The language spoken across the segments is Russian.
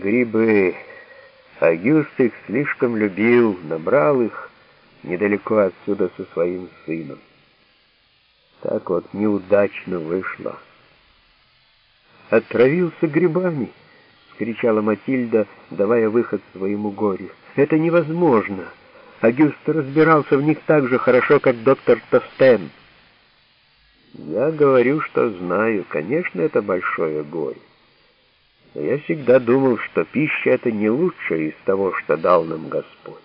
Грибы. Агюст их слишком любил, набрал их недалеко отсюда со своим сыном. Так вот неудачно вышло. «Отравился грибами!» — кричала Матильда, давая выход своему горю. «Это невозможно! Агюст разбирался в них так же хорошо, как доктор Тостен». «Я говорю, что знаю. Конечно, это большое горе. Но я всегда думал, что пища — это не лучшее из того, что дал нам Господь.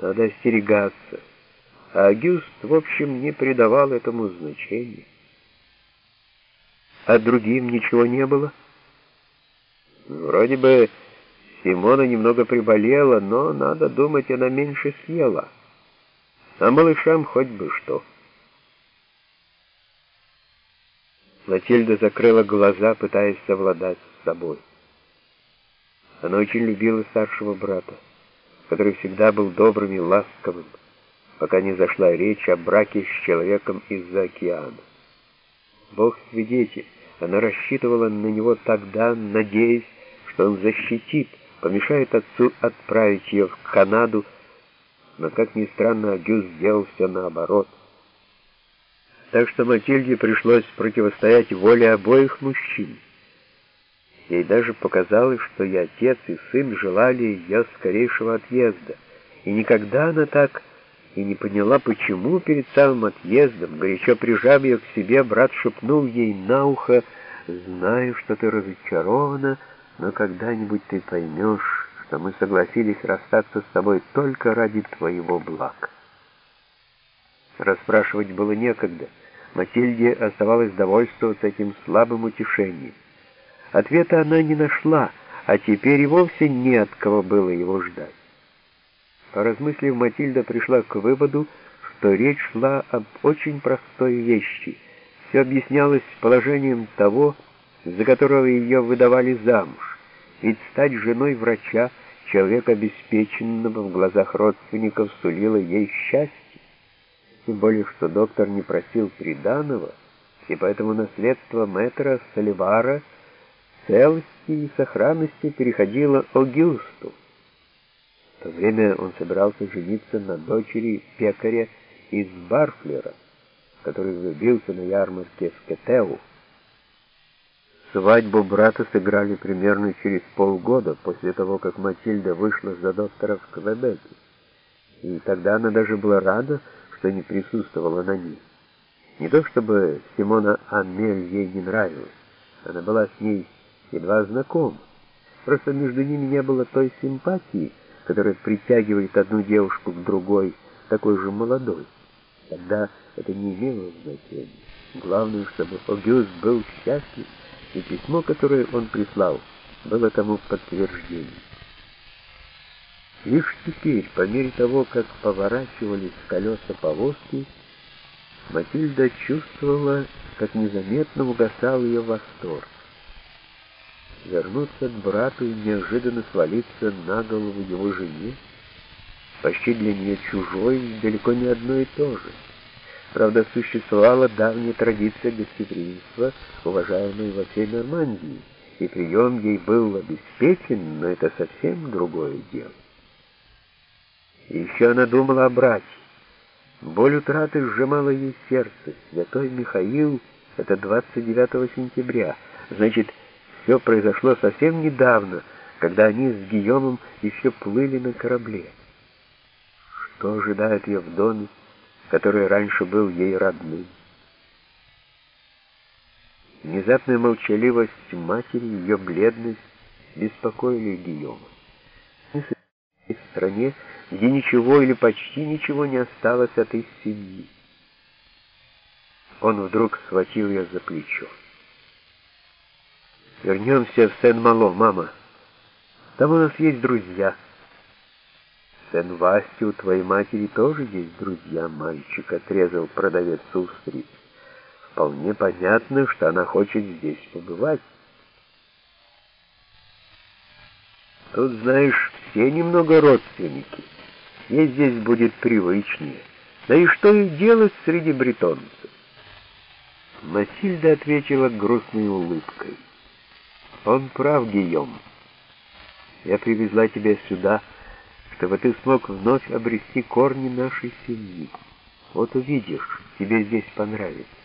Надо остерегаться. А Агюст, в общем, не придавал этому значения. А другим ничего не было? Вроде бы Симона немного приболела, но, надо думать, она меньше съела. А малышам хоть бы что. Матильда закрыла глаза, пытаясь совладать собой. Она очень любила старшего брата, который всегда был добрым и ласковым, пока не зашла речь о браке с человеком из-за океана. Бог свидетель, она рассчитывала на него тогда, надеясь, что он защитит, помешает отцу отправить ее в Канаду, но, как ни странно, Агюст сделал все наоборот. Так что Матильде пришлось противостоять воле обоих мужчин. Ей даже показалось, что и отец, и сын желали ее скорейшего отъезда. И никогда она так и не поняла, почему перед самым отъездом, горячо прижав ее к себе, брат шепнул ей на ухо, «Знаю, что ты разочарована, но когда-нибудь ты поймешь, что мы согласились расстаться с тобой только ради твоего блага». Расспрашивать было некогда. Матильде оставалось довольствоваться этим слабым утешением. Ответа она не нашла, а теперь и вовсе не от кого было его ждать. Поразмыслив, Матильда пришла к выводу, что речь шла об очень простой вещи. Все объяснялось положением того, за которого ее выдавали замуж. Ведь стать женой врача, человека обеспеченного в глазах родственников, сулило ей счастье. Тем более, что доктор не просил приданого, и поэтому наследство мэтра Соливара — целости и сохранности переходила Огюсту. В то время он собирался жениться на дочери пекаря из Барфлера, который влюбился на ярмарке в Кетеу. Свадьбу брата сыграли примерно через полгода после того, как Матильда вышла за доктора в Квебеке. И тогда она даже была рада, что не присутствовала на ней. Не то чтобы Симона Амель ей не нравилась, она была с ней едва знаком. Просто между ними не было той симпатии, которая притягивает одну девушку к другой, такой же молодой. Тогда это не имело значения. Главное, чтобы Огюст был счастлив, и письмо, которое он прислал, было тому подтверждением. Лишь теперь, по мере того, как поворачивались колеса повозки, Матильда чувствовала, как незаметно угасал ее восторг вернуться к брату и неожиданно свалиться на голову его жене, почти для нее чужой и далеко не одно и то же. Правда, существовала давняя традиция гостеприимства, уважаемая во всей Нормандии, и прием ей был обеспечен, но это совсем другое дело. И еще она думала о брате. Боль утраты сжимала ей сердце. Святой Михаил — это 29 сентября. Значит, все произошло совсем недавно, когда они с Гийомом еще плыли на корабле. Что ожидает ее в доме, который раньше был ей родным? Внезапная молчаливость матери, ее бледность беспокоили Гийома. В стране, где ничего или почти ничего не осталось от их семьи. Он вдруг схватил ее за плечо. Вернемся в Сен-Мало, мама. Там у нас есть друзья. Сен-Васте у твоей матери тоже есть друзья, мальчик, отрезал продавец устриц. Вполне понятно, что она хочет здесь побывать. Тут, знаешь, все немного родственники. Ей здесь будет привычнее. Да и что ей делать среди бретонцев? Масильда ответила грустной улыбкой. Он прав, Гийом. Я привезла тебя сюда, чтобы ты смог вновь обрести корни нашей семьи. Вот увидишь, тебе здесь понравится.